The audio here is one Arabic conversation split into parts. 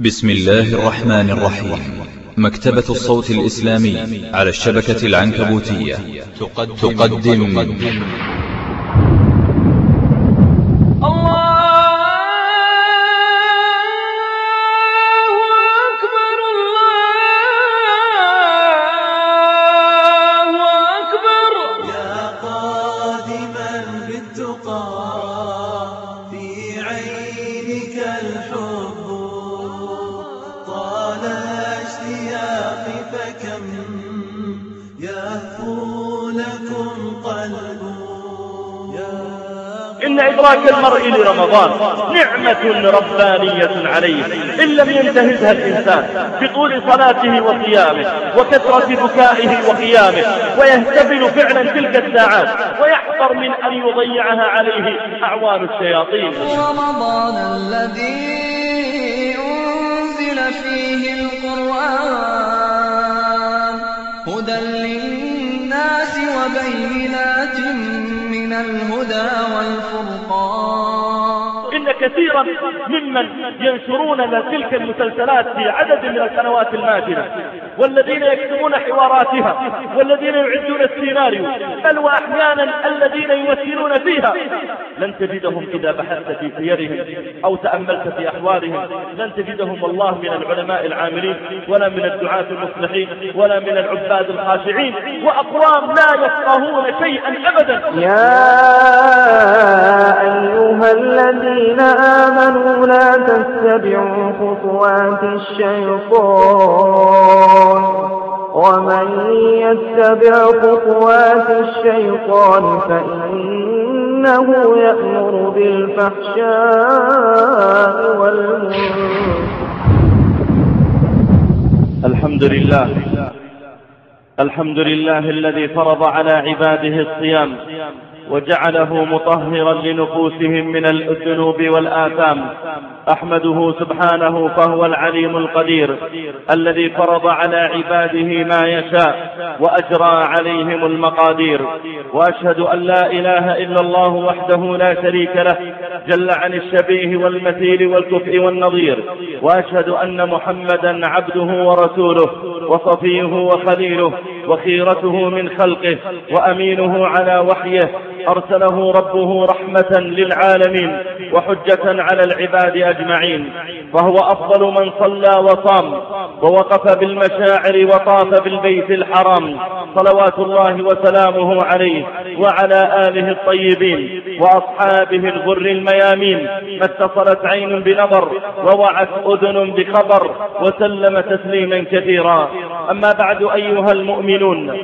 بسم الله الرحمن الرحيم. مكتبة الصوت الإسلامي على الشبكة العنكبوتية. تقدم. يا المرء لرمضان نعمة ربانية عليه. إن لم ينتهزها الإنسان بطول صلاته وصيامه وكثرة بكائه وقيامه ويهتبل فعلا تلك الساعات ويحذر من أن يضيعها عليه أعوان الشياطين. رمضان الذي أنزل فيه القرآن هدى للناس وبينات من الهدى والفرقان. إن كثيرا ممن ينشرون تلك المسلسلات في عدد من السنوات الماضية والذين يكتبون حواراتها والذين يعدون السيناريو بل وأحيانا الذين يمثلون فيها. لن تجدهم إذا بحثت في سيرهم أو تأملت في أحوالهم. لن تجدهم والله من العلماء العاملين ولا من الدعاة المصلحين ولا من العباد الخاشعين. وأقوام لا يفقهون شيئا أبدا. يا أيها الذين آمنوا لا تتبعوا خطوات الشيطان. ومن يتبع خطوات الشيطان فإنه يأمر بالفحشاء والمنكر. الحمد لله. الحمد لله الذي فرض على عباده الصيام. وجعله مطهرا لنفوسهم من الذنوب والآثام. أحمده سبحانه فهو العليم القدير الذي فرض على عباده ما يشاء وأجرى عليهم المقادير. وأشهد أن لا إله إلا الله وحده لا شريك له جل عن الشبيه والمثيل والكفء والنظير. وأشهد أن محمدا عبده ورسوله وصفيه وخليله وخيرته من خلقه وأمينه على وحيه أرسله ربه رحمة للعالمين وحجة على العباد أجمعين. فهو أفضل من صلى وصام ووقف بالمشاعر وطاف بالبيت الحرام صلوات الله وسلامه عليه وعلى آله الطيبين وأصحابه الغر الميامين. ما اتصلت عين بنظر ووعت أذن بخبر وسلم تسليما كثيرا. أما بعد أيها المؤمنون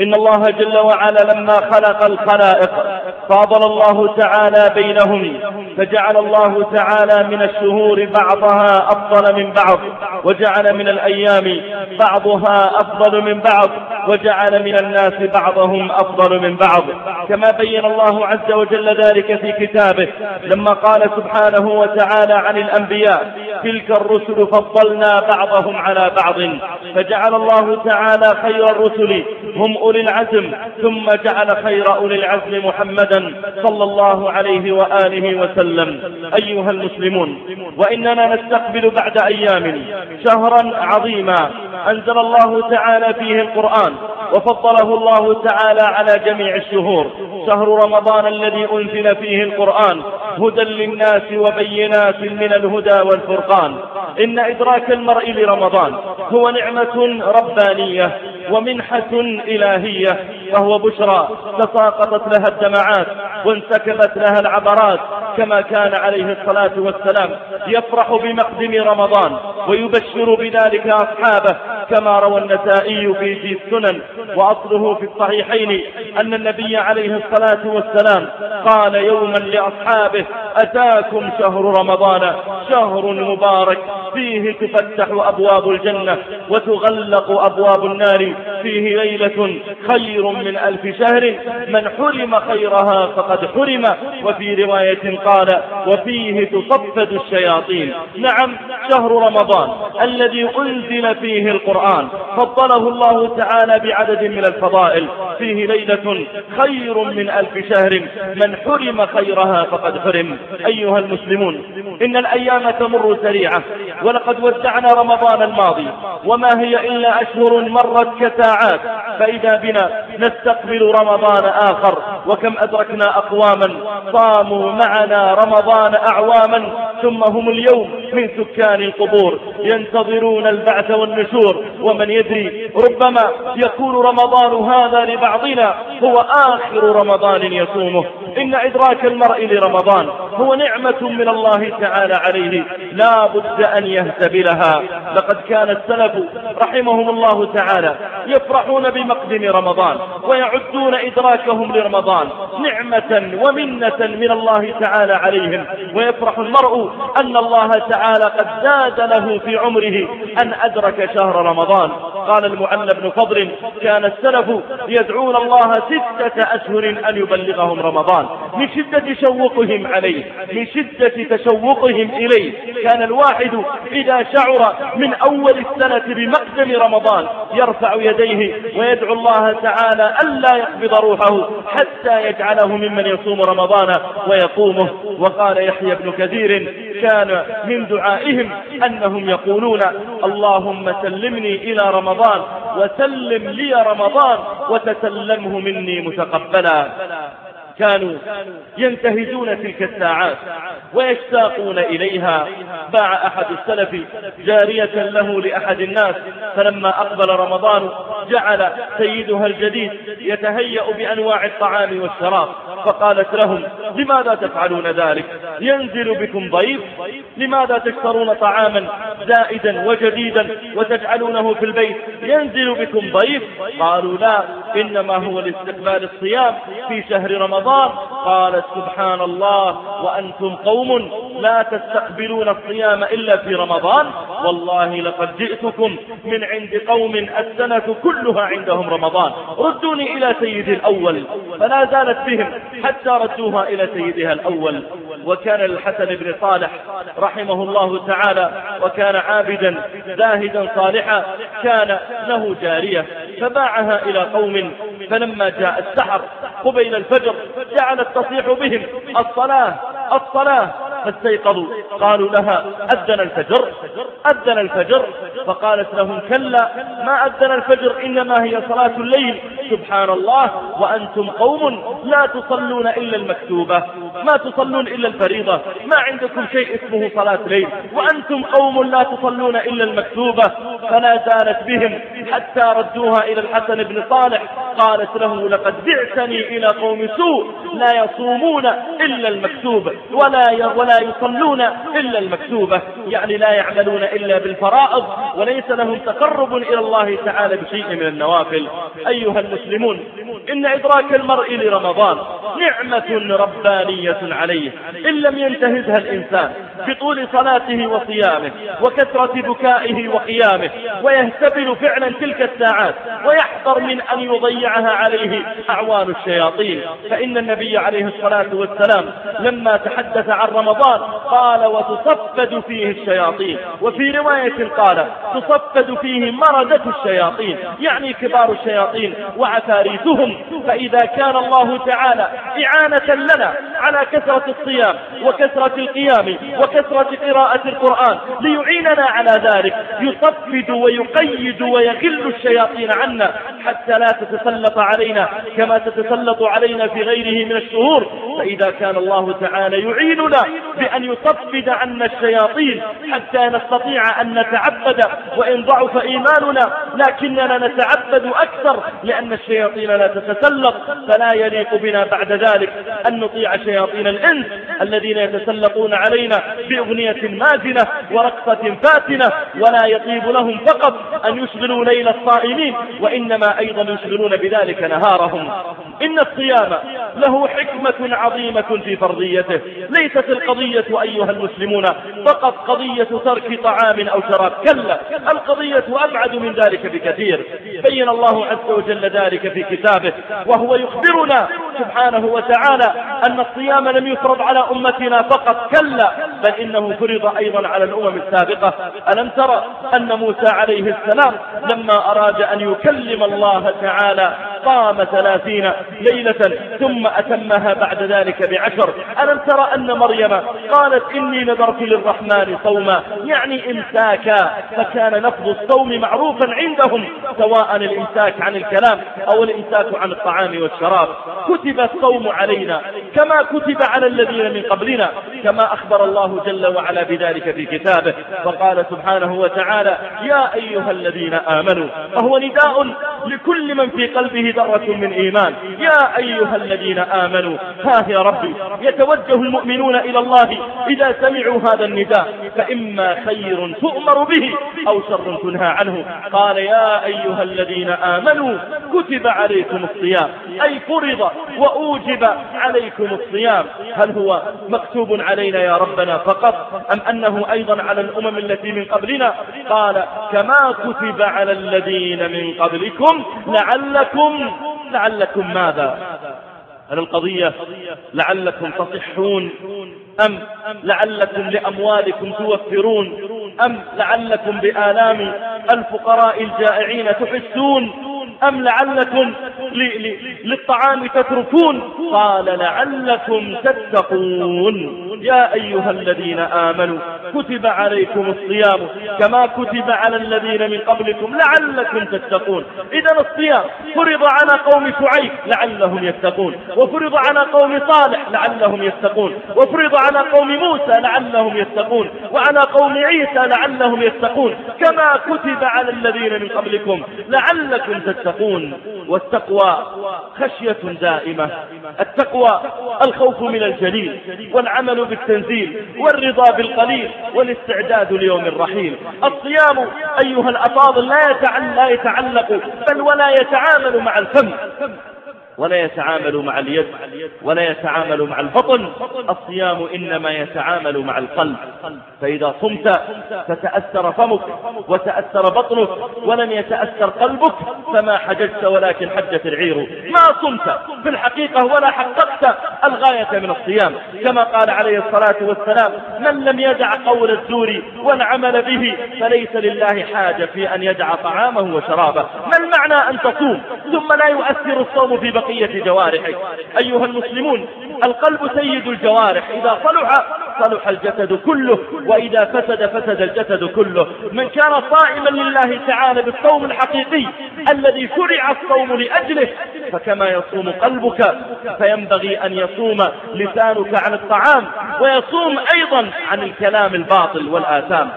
إن الله جل وعلا لما خلق الخلائق فاضل الله تعالى بينهم فجعل الله تعالى من الشهور بعضها أفضل من بعض وجعل من الأيام بعضها أفضل من بعض وجعل من الناس بعضهم أفضل من بعض. كما بين الله عز وجل ذلك في كتابه لما قال سبحانه وتعالى عن الأنبياء تلك الرسل فضلنا بعضهم على بعض فجعل الله تعالى خير الرسل هم أولي العزم ثم جعل خير أولي العزم محمدا صلى الله عليه وآله وسلم. أيها المسلمون وإننا نستقبل بعد أيام شهرا عظيما أنزل الله تعالى فيه القرآن وفضله الله تعالى على جميع الشهور. شهر رمضان الذي أنزل فيه القرآن هدى للناس وبينات من الهدى والفرقان. إن إدراك المرء لرمضان هو نعمة ربانية. ومنحة إلهية. وهو بشرى تساقطت لها الدمعات وانسكبت لها العبرات كما كان عليه الصلاة والسلام يفرح بمقدم رمضان ويبشر بذلك أصحابه كما روى النسائي في في السنن. وأصله في الصحيحين أن النبي عليه الصلاة والسلام قال يوما لأصحابه أتاكم شهر رمضان شهر مبارك فيه تفتح أبواب الجنة وتغلق أبواب النار فيه ليلة خير من ألف شهر من حرم خيرها فقد حرم. وفي رواية قال وفيه تصفد الشياطين. نعم شهر رمضان الذي أنزل فيه القرآن. فضله الله تعالى بعدد من الفضائل. فيه ليلة خير من ألف شهر من حرم خيرها فقد حرم. أيها المسلمون إن الأيام تمر سريعة ولقد ودعنا رمضان الماضي. وما هي إلا أشهر مرت كساعات فإذا بنا نستقبل رمضان آخر وكم أدركنا أقواما صاموا معنا رمضان أعواما ثم هم اليوم من سكان القبور ينتظرون البعث والنشور ومن يدري ربما يكون رمضان هذا لبعضنا هو آخر رمضان يصومه. إن إدراك المرء لرمضان هو نعمة من الله تعالى عليه. لا بد أن يهتبلها. لقد كان السلف رحمهم الله تعالى يفرحون بمقدم رمضان. ويعدون إدراكهم لرمضان. نعمة ومنة من الله تعالى عليهم. ويفرح المرء أن الله تعالى قد زاد له في عمره أن أدرك شهر رمضان. قال المعلى بن فضل كان السلف يدعون الله ستة أشهر أن يبلغهم رمضان. من شدة شوقهم عليه من شدة تشوقهم إليه. كان الواحد إذا شعر من أول السنة بمقدم رمضان يرفع يديه ويدعو الله تعالى ألا يقبض روحه حتى يجعله ممن يصوم رمضان ويقومه. وقال يحيى بن كثير كان من دعائهم أنهم يقولون اللهم سلمني إلى رمضان وسلم لي رمضان وتسلمه مني متقبلا. كانوا ينتهزون تلك الساعات ويشتاقون إليها. باع أحد السلف جارية له لأحد الناس فلما أقبل رمضان جعل سيدها الجديد يتهيأ بأنواع الطعام والشراب فقالت لهم لماذا تفعلون ذلك؟ ينزل بكم ضيف؟ لماذا تشترون طعاما زائدا وجديدا وتجعلونه في البيت؟ ينزل بكم ضيف؟ قالوا لا إنما هو لاستقبال الصيام في شهر رمضان. قالت سبحان الله وأنتم قوم لا تستقبلون الصيام إلا في رمضان. والله لقد جئتكم من عند قوم السنة كلها عندهم رمضان. ردوني إلى سيدي الأول. فلا زالت بهم حتى ردوها إلى سيدها الأول. وكان الحسن بن صالح رحمه الله تعالى وكان عابدا زاهدا صالحا كان له جارية فباعها إلى قوم. فلما جاء السحر قبيل الفجر جعلت تصيح بهم الصلاة الصلاة. فاستيقظوا. قالوا لها أذن الفجر أذن الفجر. فقالت لهم كلا ما أذن الفجر؟ إنما هي صلاة الليل. سبحان الله وأنتم قوم لا تصلون إلا المكتوبة ما تصلون إلا الفريضة. ما عندكم شيء اسمه صلاة ليل؟ وأنتم قوم لا تصلون إلا المكتوبة. فلا زالت بهم حتى ردوها إلى الحسن بن صالح. قالت له لقد بعتني إلى قوم سوء لا يصومون إلا المكتوب ولا ولا يصلون إلا المكتوبة يعني لا يعملون إلا بالفرائض وليس لهم تقرب إلى الله تعالى بشيء من النوافل. أيها المسلمون إن إدراك المرء لرمضان نعمة ربانية عليه إن لم ينتهزها الإنسان. بطول صلاته وصيامه وكثرة بكائه وقيامه ويهتبل فعلا تلك الساعات ويحذر من أن يضيعها عليه أعوان الشياطين. فإن النبي عليه الصلاة والسلام لما تحدث عن رمضان قال وتصفد فيه الشياطين وفي رواية قال تصفد فيه مردة الشياطين يعني كبار الشياطين وعفاريتهم. فإذا كان الله تعالى إعانة لنا على كثرة الصيام وكثرة القيام وكثرة قراءة القرآن ليعيننا على ذلك يصفد ويقيد ويغل الشياطين عنا حتى لا تتسلط علينا كما تتسلط علينا في غيره من الشهور. فإذا كان الله تعالى يعيننا بأن يصفد عنا الشياطين حتى نستطيع أن نتعبد وإن ضعف إيماننا لكننا نتعبد أكثر لأن الشياطين لا تتسلط. فلا يليق بنا بعد ذلك أن نطيع شياطين الإنس الذين يتسلطون علينا بأغنية مازنة ورقصة فاتنة ولا يطيب لهم فقط أن يشغلوا ليل الصائمين وإنما أيضا يشغلون بذلك نهارهم. إن الصيام له حكمة عظيمة في فرضيته. ليست القضية أيها المسلمون فقط قضية ترك طعام أو شراب. كلا القضية أبعد من ذلك بكثير. بين الله عز وجل ذلك في كتابه وهو يخبرنا سبحانه وتعالى أن الصيام لم يفرض على أمتنا فقط. كلا بل إنه فرض أيضا على الأمم السابقة. ألم ترى أن موسى عليه السلام لما أراد أن يكلم الله تعالى قام ثلاثين ليلة ثم أتمها بعد ذلك بعشر. ألم ترى أن مريم قالت إني نذرت للرحمن صوما يعني إمساكا فكان لفظ الصوم معروفا عندهم سواء الإمساك عن الكلام أو الإمساك عن الطعام والشراب. كتب الصوم علينا كما كتب على الذين من قبلنا كما أخبر الله جل وعلا بذلك في كتابه فقال سبحانه وتعالى يا أيها الذين آمنوا فهو نداء لكل من في قلبه ذرة من إيمان. يا أيها الذين آمنوا ها يا ربي يتوجه المؤمنون إلى الله إذا سمعوا هذا النداء فإما خير تؤمر به أو شر تنهى عنه. قال يا أيها الذين آمنوا كتب عليكم الصيام أي فرض وأوجب عليكم الصيام. هل هو مكتوب علينا يا ربنا؟ فقط أم أنه أيضا على الأمم التي من قبلنا؟ قال كما كتب على الذين من قبلكم لعلكم لعلكم ماذا؟ هل القضية لعلكم تصحون؟ أم لعلكم لأموالكم توفرون؟ أم لعلكم بآلام الفقراء الجائعين تحسون؟ أم لعلكم للطعام تتركون؟ قال لعلكم تتقون. يا أيها الذين آمنوا كتب عليكم الصيام كما كتب على الذين من قبلكم لعلكم تتقون. إذا الصيام فرض على قوم شعيب لعلهم يتقون. وفرض على قوم صالح لعلهم يتقون. وفرض على قوم موسى لعلهم يتقون. وعلى قوم عيسى لعلهم يتقون. كما كتب على الذين من قبلكم لعلكم تتقون. والتقوى خشية دائمة. التقوى الخوف من الجليل والعمل بالتنزيل والرضا بالقليل والاستعداد ليوم الرحيل. الصيام أيها الأفاضل لا يتعلق بل ولا يتعامل مع الفم. ولا يتعامل مع اليد ولا يتعامل مع البطن. الصيام إنما يتعامل مع القلب. فإذا صمت فتأثر فمك وتأثر بطنك ولم يتأثر قلبك فما حججت ولكن حجت العير. ما صمت في الحقيقة ولا حققت الغاية من الصيام. كما قال عليه الصلاة والسلام من لم يدع قول الزور والعمل به فليس لله حاجة في أن يدع طعامه وشرابه. ما المعنى أن تصوم؟ ثم لا يؤثر الصوم في بقية بقية جوارحك. أيها المسلمون القلب سيد الجوارح. إذا صلح صلح الجسد كله وإذا فسد فسد الجسد كله. من كان صائما لله تعالى بالصوم الحقيقي الذي شرع الصوم لأجله فكما يصوم قلبك فينبغي أن يصوم لسانك عن الطعام ويصوم أيضا عن الكلام الباطل والآثام.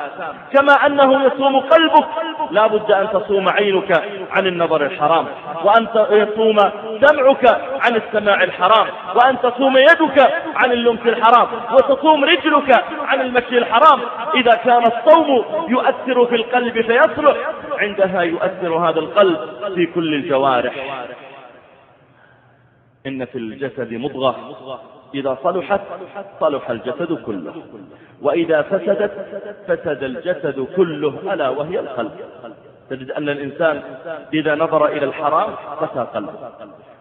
كما أنه يصوم قلبك لا بد أن تصوم عينك عن النظر الحرام وأن يصوم سمعك عن السماع الحرام وأن تصوم يدك عن اللمس الحرام وتصوم رجلك عن المشي الحرام. إذا كان الصوم يؤثر في القلب فيصلح عندها يؤثر هذا القلب في كل الجوارح. إن في الجسد مضغة إذا صلحت صلح الجسد كله وإذا فسدت فسد الجسد كله ألا وهي القلب. تجد أن الإنسان إذا نظر إلى الحرام قسى قلبه.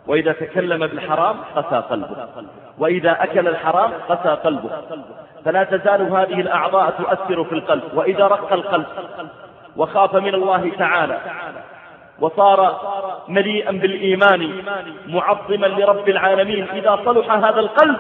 وإذا تكلم بالحرام قسى قلبه. وإذا أكل الحرام قسى قلبه. فلا تزال هذه الأعضاء تؤثر في القلب. وإذا رق القلب وخاف من الله تعالى وصار مليئا بالإيمان معظما لرب العالمين إذا صلح هذا القلب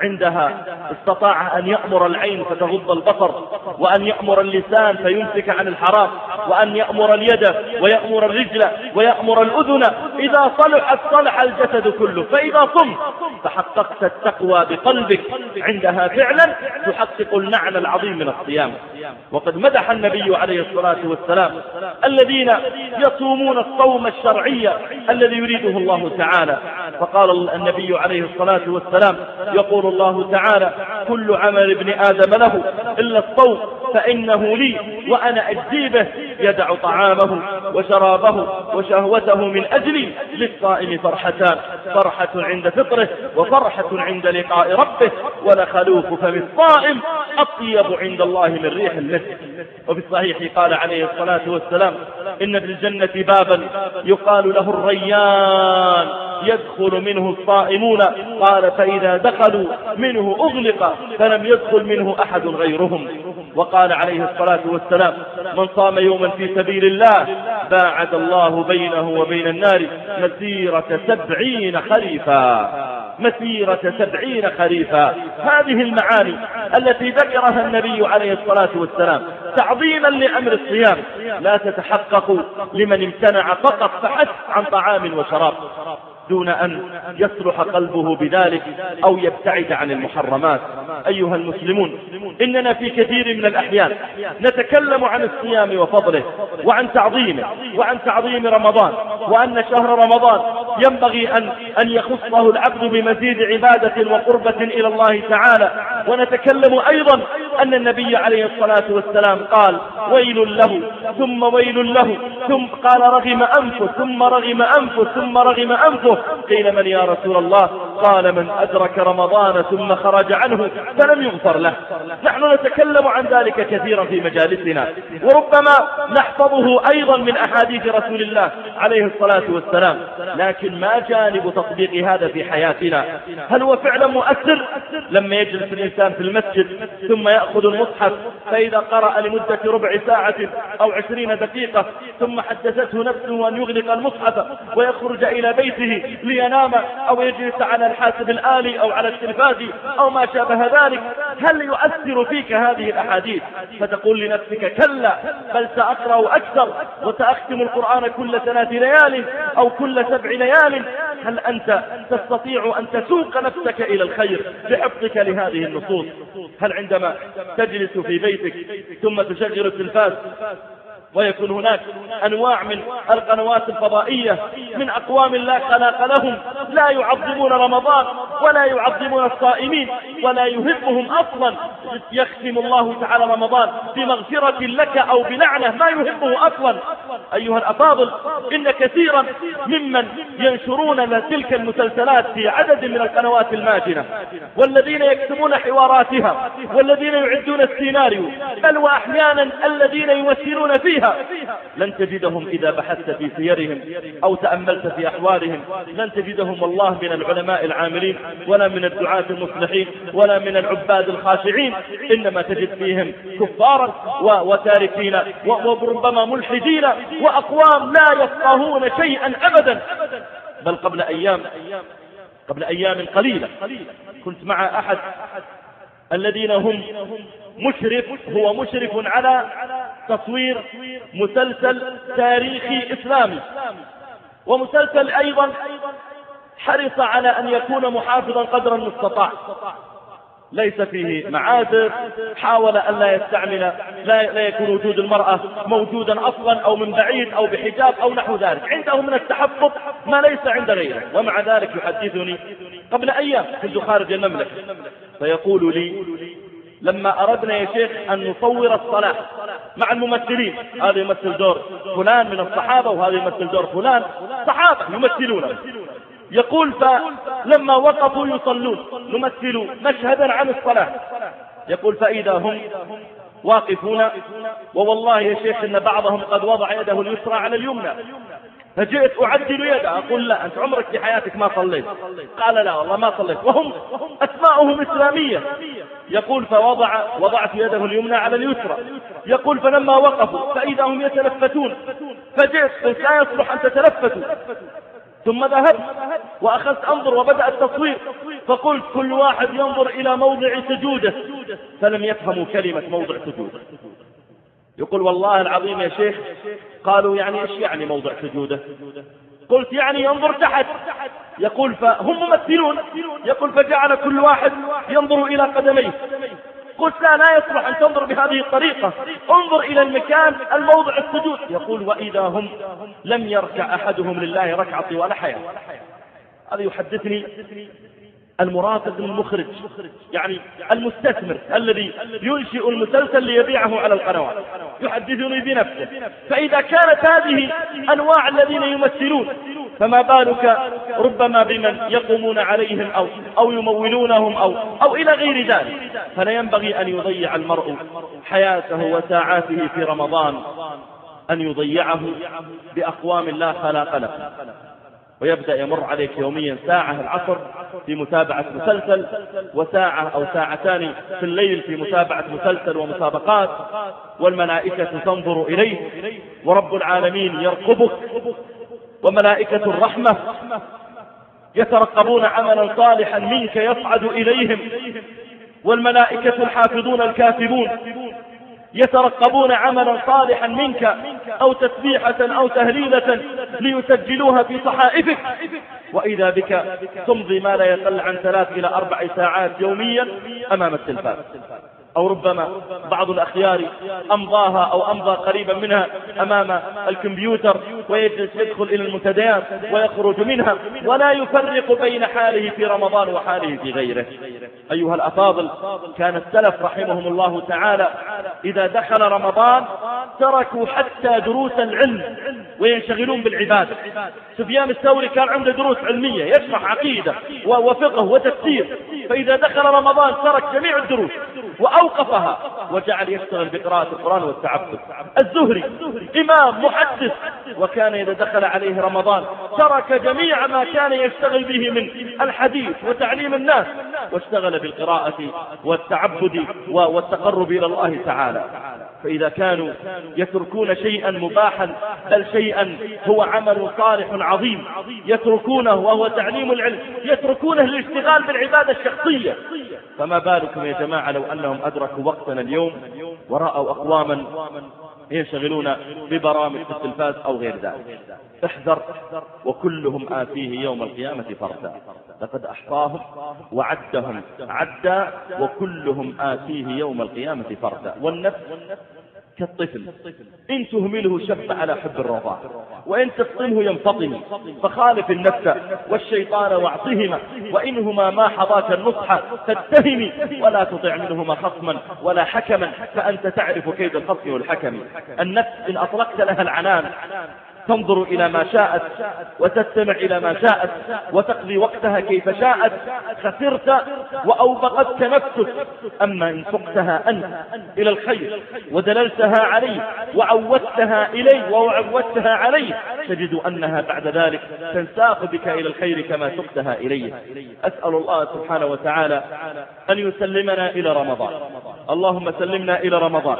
عندها استطاع أن يأمر العين فتغض البصر وأن يأمر اللسان فيمسك عن الحرام. وأن يأمر اليد ويأمر الرجل ويأمر الأذن. إذا صلحت صلح الجسد كله فإذا صمت فحققت التقوى بقلبك عندها فعلا تحقق المعنى العظيم من الصيام. وقد مدح النبي عليه الصلاة والسلام الذين يصومون الصوم الشرعي الذي يريده الله تعالى. فقال النبي عليه الصلاة والسلام يقول الله تعالى كل عمل ابن آدم له إلا الصوم فإنه لي وأنا أجزي به يدع طعامه وشرابه وشهوته من أجلي للصائم فرحتان. فرحة عند فطره وفرحة عند لقاء ربه. ولخلوف فم الصائم أطيب عند الله من ريح المسك. وفي الصحيح قال عليه الصلاة والسلام إن في الجنة بابا يقال له الريان يدخل منه الصائمون. قال فإذا دخلوا منه أغلق فلم يدخل منه أحد غيرهم. وقال عليه الصلاة والسلام من صام يوما في سبيل الله باعد الله بينه وبين النار مسيرة سبعين خريفا مسيرة سبعين خريفا. هذه المعاني التي ذكرها النبي عليه الصلاة والسلام تعظيما لأمر الصيام. لا تتحقق لمن امتنع فقط فحسب عن طعام وشراب. دون أن يصلح قلبه بذلك أو يبتعد عن المحرمات. أيها المسلمون إننا في كثير من الأحيان نتكلم عن الصيام وفضله وعن تعظيمه وعن تعظيم رمضان وأن شهر رمضان ينبغي أن, أن يخصه العبد بمزيد عبادة وقربة إلى الله تعالى. ونتكلم أيضا أن النبي عليه الصلاة والسلام قال ويل له. ثم ويل له. ثم قال رغم أنفه. ثم رغم أنفه. ثم رغم أنفه. قيل من يا رسول الله؟ قال من أدرك رمضان ثم خرج عنه فلم يغفر له. نحن نتكلم عن ذلك كثيرا في مجالسنا. وربما نحفظه أيضا من أحاديث رسول الله عليه الصلاة والسلام. لكن ما جانب تطبيق هذا في حياتنا؟ هل هو فعلا مؤثر؟ لما يجلس الإنسان في المسجد ثم يأخذ المصحف فإذا قرأ لمدة ربع ساعة أو عشرين دقيقة ثم حدثته نفسه أن يغلق المصحف ويخرج إلى بيته لينام أو يجلس على الحاسب الآلي أو على التلفاز أو ما شابه ذلك. هل يؤثر فيك هذه الأحاديث؟ فتقول لنفسك كلا بل سأقرأ أكثر وسأختم القرآن كل ثلاث ليال أو كل سبع ليال. هل أنت تستطيع أن تسوق نفسك إلى الخير بحفظك لهذه النصوص؟ هل عندما تجلس في بيتك ثم تشغل التلفاز ويكون هناك أنواع من القنوات الفضائية من أقوام لا خلاق لهم لا يعظمون رمضان ولا يعظمون الصائمين ولا يهمهم أصلا. يختم الله تعالى رمضان بمغفرة لك أو بلعنة ما يهمه أصلا. أيها الأفاضل إن كثيرا ممن ينشرون تلك المسلسلات في عدد من القنوات الماجنة والذين يكتبون حواراتها والذين يعدون السيناريو بل وأحيانا الذين يمثلون فيها. فيها. لن تجدهم إذا بحثت في سيرهم أو تأملت في أحوالهم. لن تجدهم والله من العلماء العاملين ولا من الدعاة المصلحين ولا من العباد الخاشعين. إنما تجد فيهم كفارا وتاركين وربما ملحدين وأقوام لا يفقهون شيئا أبدا. بل قبل أيام قبل أيام قليلة كنت مع أحد الذين هم مشرف هو مشرف على تصوير مسلسل تاريخي إسلامي. ومسلسل أيضا حرص على أن يكون محافظا قدر المستطاع. ليس فيه معازف حاول أن لا يستعمل لا, لا يكون وجود المرأة موجودا أصلا أو من بعيد أو بحجاب أو نحو ذلك. عنده من التحفظ ما ليس عند غيره. ومع ذلك يحدثني قبل أيام كنت خارج المملكة. فيقول لي لما أردنا يا شيخ أن نصور الصلاة مع الممثلين. هذا يمثل دور فلان من الصحابة وهذا يمثل دور فلان. صحابة يمثلون. يقول فلما وقفوا يصلون نمثل مشهدا عن الصلاة. يقول فإذا هم واقفون. ووالله يا شيخ إن بعضهم قد وضع يده اليسرى على اليمنى. فجئت أعدل يده أقول لا أنت عمرك في حياتك ما صليت. قال لا والله ما صليت. وهم أسماؤهم إسلامية. يقول فوضع وضعت يده اليمنى على اليسرى. يقول فلما وقفوا فإذا هم يتلفتون. فجئت قلت لا يصلح أن تتلفتوا. ثم ذهبت وأخذت أنظر وبدأ التصوير. فقلت كل واحد ينظر إلى موضع سجوده. فلم يفهموا كلمة موضع سجوده. يقول والله العظيم يا شيخ قالوا يعني إيش يعني موضع سجوده؟ قلت يعني ينظر تحت يقول فهم ممثلون يقول فجعل كل واحد ينظر إلى قدميه. قلت لا لا يصلح أن تنظر بهذه الطريقة انظر إلى المكان الموضع السجود. يقول وإذا هم لم يركع أحدهم لله ركعة ولا حياة. هذا يحدثني المرافق المخرج يعني المستثمر الذي ينشئ المسلسل ليبيعه على القنوات يحدثني بنفسه. فإذا كانت هذه أنواع الذين يمثلون فما بالك ربما بمن يقومون عليهم أو, أو يمولونهم أو, أو إلى غير ذلك. فلا ينبغي أن يضيع المرء حياته وساعاته في رمضان أن يضيعه بأقوام لا خلاق له. ويبدأ يمر عليك يوميا ساعة العصر في متابعة مسلسل وساعة أو ساعتان في الليل في متابعة مسلسل ومسابقات والملائكة تنظر إليه ورب العالمين يرقبك وملائكة الرحمة يترقبون عملا صالحا منك يصعد إليهم والملائكة الحافظون الكاتبون يترقبون عملا صالحا منك أو تسبيحة أو تهليلة ليسجلوها في صحائفك. وإذا بك تمضي ما لا يقل عن ثلاث إلى أربع ساعات يوميا أمام التلفاز. أو ربما بعض الأخيار أمضاها أو أمضى قريبا منها أمام الكمبيوتر ويجلس يدخل إلى المنتديات ويخرج منها ولا يفرق بين حاله في رمضان وحاله في غيره. أيها الأفاضل كان السلف رحمهم الله تعالى إذا دخل رمضان تركوا حتى دروس العلم وينشغلون بالعبادة. سفيان الثوري كان عنده دروس علمية يشرح عقيدة وفقه وتفسير. فإذا دخل رمضان ترك جميع الدروس. وأوقفها وجعل يشتغل بقراءة القرآن والتعبد. الزهري إمام محدث وكان إذا دخل عليه رمضان ترك جميع ما كان يشتغل به من الحديث وتعليم الناس واشتغل بالقراءة والتعبد والتقرب إلى الله تعالى. فإذا كانوا يتركون شيئا مباحا بل شيئا هو عمل صالح عظيم يتركونه وهو تعليم العلم يتركونه للاشتغال بالعبادة الشخصية. فما بالكم يا جماعة لو أنهم أدركوا وقتنا اليوم ورأوا أقواما ينشغلون ببرامج في التلفاز أو غير ذلك؟ احذر وكلهم آتيه يوم القيامة فردا. لقد أحصاهم وعدهم عدا وكلهم آتيه يوم القيامة فردا. والنفس كالطفل. إن تهمله شب على حب الرضاع وإن تفطمه ينفطم فخالف النفس والشيطان واعطهما وإنهما ما حضاك النصح فاتهم ولا تطع منهما خصما ولا حكما فأنت تعرف كيد الخصم والحكم. النفس إن أطلقت لها العنان تنظر إلى ما شاءت وتستمع إلى ما شاءت وتقضي وقتها كيف شاءت خسرت وأوبقتك نفسك أما إن سقتها أنت إلى الخير ودللتها عليه وعودتها إليه وعودتها عليه تجد أنها بعد ذلك تنساق بك إلى الخير كما سقتها إليه أسأل الله سبحانه وتعالى أن يسلمنا إلى رمضان. اللهم سلمنا إلى رمضان.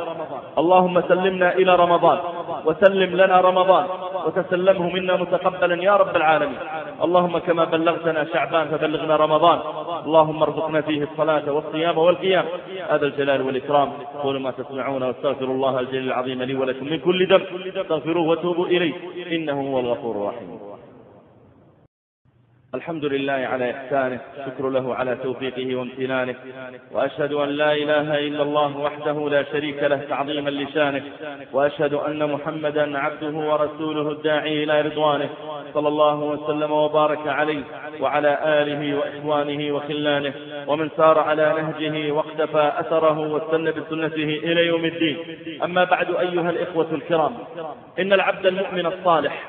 اللهم سلمنا إلى رمضان وسلم لنا رمضان وتسلمه منا متقبلا يا رب العالمين. اللهم كما بلغتنا شعبان فبلغنا رمضان. اللهم ارزقنا فيه الصلاة والصيام والقيام. هذا الجلال والإكرام. قولوا ما تسمعون واستغفر الله الجليل العظيم لي ولكم من كل ذنب. استغفروه وتوبوا إليه. إنه هو الغفور الرحيم. الحمد لله على إحسانه شكر له على توفيقه وامتنانه وأشهد أن لا إله إلا الله وحده لا شريك له تعظيما لشانه وأشهد أن محمدا عبده ورسوله الداعي إلى رضوانه صلى الله وسلم وبارك عليه وعلى آله وإخوانه وخلانه ومن سار على نهجه واقتفى أثره واستنى بسنته إلى يوم الدين. أما بعد أيها الإخوة الكرام إن العبد المؤمن الصالح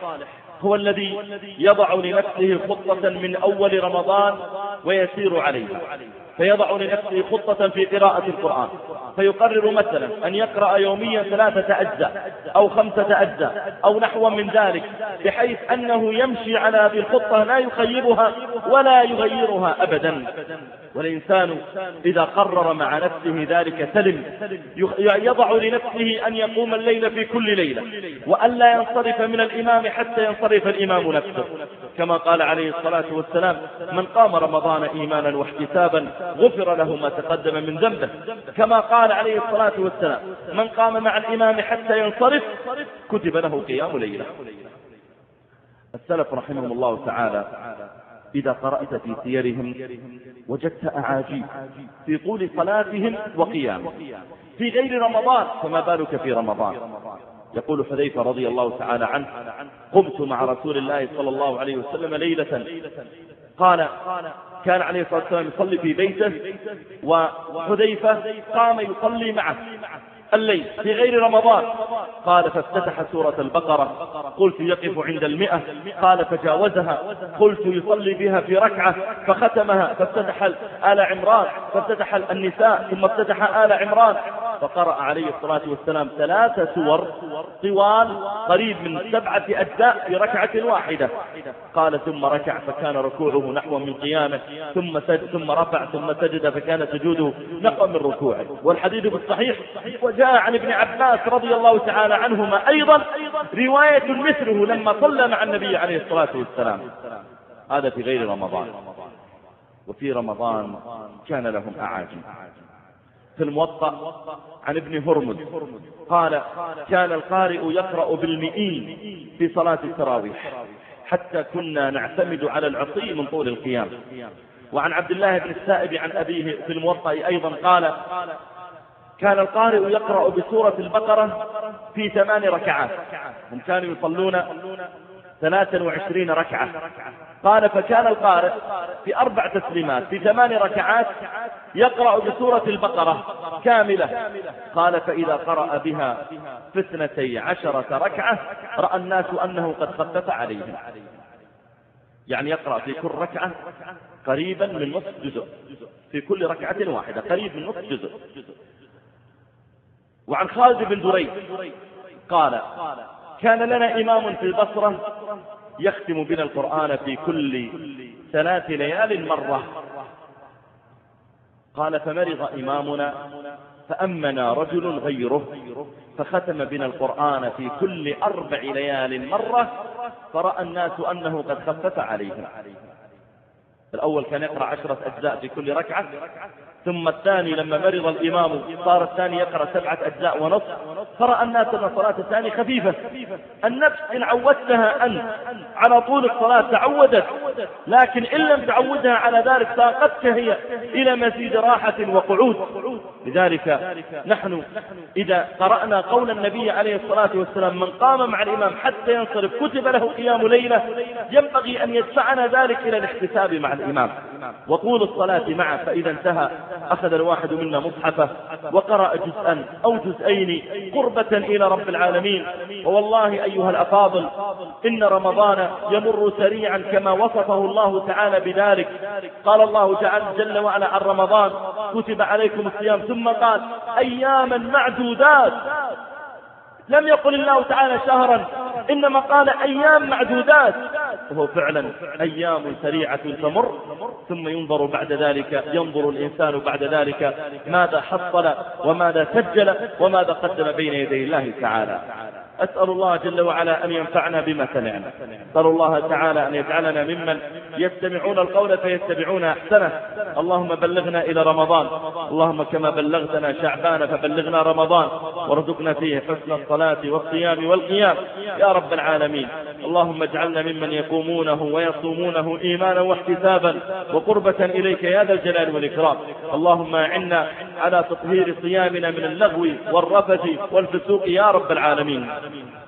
هو الذي يضع لنفسه خطة من أول رمضان ويسير عليها. فيضع لنفسه خطة في قراءة القرآن. فيقرر مثلا أن يقرأ يوميا ثلاثة أجزاء أو خمسة أجزاء أو نحو من ذلك بحيث أنه يمشي على هذه الخطة لا يخيبها ولا يغيرها أبدا. والإنسان إذا قرر مع نفسه ذلك سلم يضع لنفسه أن يقوم الليل في كل ليلة وأن لا ينصرف من الإمام حتى ينصرف الإمام نفسه. كما قال عليه الصلاة والسلام من قام رمضان إيمانا واحتسابا غفر له ما تقدم من ذنبه. كما قال عليه الصلاة والسلام من قام مع الإمام حتى ينصرف كتب له قيام ليلة. السلف رحمهم الله تعالى إذا قرأت في سيرهم وجدت أعاجيب في طول صلاتهم وقيامهم. في غير رمضان فما بالك في رمضان؟ يقول حذيفة رضي الله تعالى عنه قمت مع رسول الله صلى الله عليه وسلم ليلة. قال كان عليه الصلاة والسلام يصلي في بيته وحذيفة قام يصلي معه الليل في غير رمضان. قال فافتتح سورة البقرة. قلت يقف عند المئة. قال فجاوزها. قلت يصلي بها في ركعة. فختمها فافتتح آل عمران فافتتح النساء ثم افتتح آل عمران. فقرأ عليه الصلاة والسلام ثلاث سور طوال قريب من سبعة أجزاء في ركعة واحدة. قال ثم ركع فكان ركوعه نحو من قيامه ثم سجد ثم رفع ثم سجد فكان سجوده نحو من ركوعه. والحديث بالصحيح وجاء عن ابن عباس رضي الله تعالى عنهما أيضا رواية مثله لما صلى مع النبي عليه الصلاة والسلام. هذا في غير رمضان. وفي رمضان كان لهم أعاجم. في الموطأ عن ابن هرمز. قال كان القارئ يقرأ بالمئين في صلاة التراويح حتى كنا نعتمد على العصي من طول القيام. وعن عبد الله بن السائب عن أبيه في الموطأ أيضا قال كان القارئ يقرأ بسورة البقرة في ثمان ركعات. هم كانوا يصلون ثلاثا وعشرين ركعة. قال فكان القارئ في أربع تسليمات في ثمان ركعات يقرأ بسورة البقرة كاملة. قال فإذا قرأ بها في اثنتي عشرة ركعة رأى الناس أنه قد خفف عليهم. يعني يقرأ في كل ركعة قريبا من نصف جزء في كل ركعة واحدة قريب من نصف جزء. وعن خالد بن دريد قال كان لنا إمام في البصرة يختم بنا القرآن في كل ثلاث ليال مرة. قال فمرض إمامنا فأمنا رجل غيره فختم بنا القرآن في كل أربع ليال مرة فرأى الناس أنه قد خفف عليهم. الأول كان يقرأ عشرة أجزاء في كل ركعة. ثم الثاني لما مرض الإمام صار الثاني يقرأ سبعة أجزاء ونصف فرأى الناس أن صلاة الثاني خفيفة. النفس إن عودتها أنت على طول الصلاة تعودت لكن إن لم تعودها على ذلك ساقتك هي إلى مزيد راحة وقعود. لذلك نحن إذا قرأنا قول النبي عليه الصلاة والسلام من قام مع الإمام حتى ينصرف كتب له قيام ليلة ينبغي أن يدفعنا ذلك إلى الاحتساب مع الإمام. وطول الصلاة معه فإذا انتهى أخذ الواحد منا مصحفة وقرأ جزءا أو جزئين قربة إلى رب العالمين. ووالله أيها الأفاضل إن رمضان يمر سريعا كما وصفه الله تعالى بذلك. قال الله تعالى جل وعلا عن رمضان كتب عليكم الصيام ثم قال أياما معدودات. لم يقل الله تعالى شهرا إنما قال أيام معدودات. وهو فعلا أيام سريعة تمر ثم ينظر بعد ذلك ينظر الإنسان بعد ذلك ماذا حصل وماذا سجل وماذا قدم بين يدي الله تعالى. أسأل الله جل وعلا أن ينفعنا بما سمعنا. أسأل الله تعالى أن يجعلنا ممن يستمعون القول فيتبعون أحسنه. اللهم بلغنا إلى رمضان. اللهم كما بلغتنا شعبان فبلغنا رمضان. وارزقنا فيه حسن الصلاة والصيام والقيام. يا رب العالمين. اللهم اجعلنا ممن يقومونه ويصومونه إيمانا واحتسابا. وقربة إليك يا ذا الجلال والإكرام. اللهم أعنا على تطهير صيامنا من اللغو والرفث والفسوق يا رب العالمين. ahora mismo.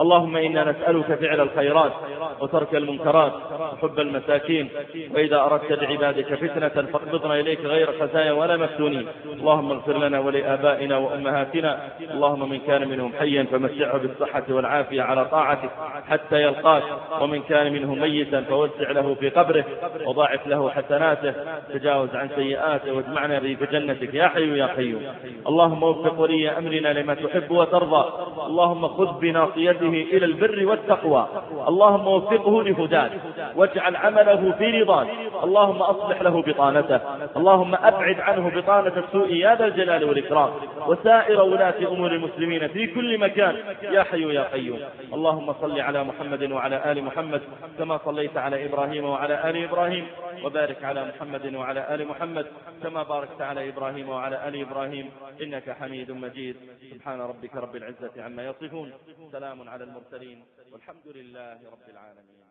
اللهم إنا نسألك فعل الخيرات وترك المنكرات وحب المساكين. وإذا أردت لعبادك فتنة فاقبضنا إليك غير خزايا ولا مفتونين. اللهم اغفر لنا ولآبائنا وأمهاتنا. اللهم من كان منهم حيا فمسعه بالصحة والعافية على طاعتك حتى يلقاك. ومن كان منهم ميتا فوسع له في قبره وضاعف له حسناته. تجاوز عن سيئاته واجمعنا به في جنتك يا حي يا قيوم. اللهم وفق ولي أمرنا لما تحب وترضى. اللهم خذ بناصيته إلى البر والتقوى. اللهم وفقه لهداك. واجعل عمله في رضاك. اللهم أصلح له بطانته. اللهم أبعد عنه بطانة السوء يا ذا الجلال والإكرام. وسائر ولاة أمور المسلمين في كل مكان يا حي يا قيوم. اللهم صل على محمد وعلى آل محمد كما صليت على إبراهيم وعلى آل إبراهيم. وبارك على محمد وعلى آل محمد كما باركت على إبراهيم وعلى آل إبراهيم. إنك حميد مجيد. سبحان ربك رب العزة عما يصفون. سلام على المرسلين والحمد لله رب العالمين.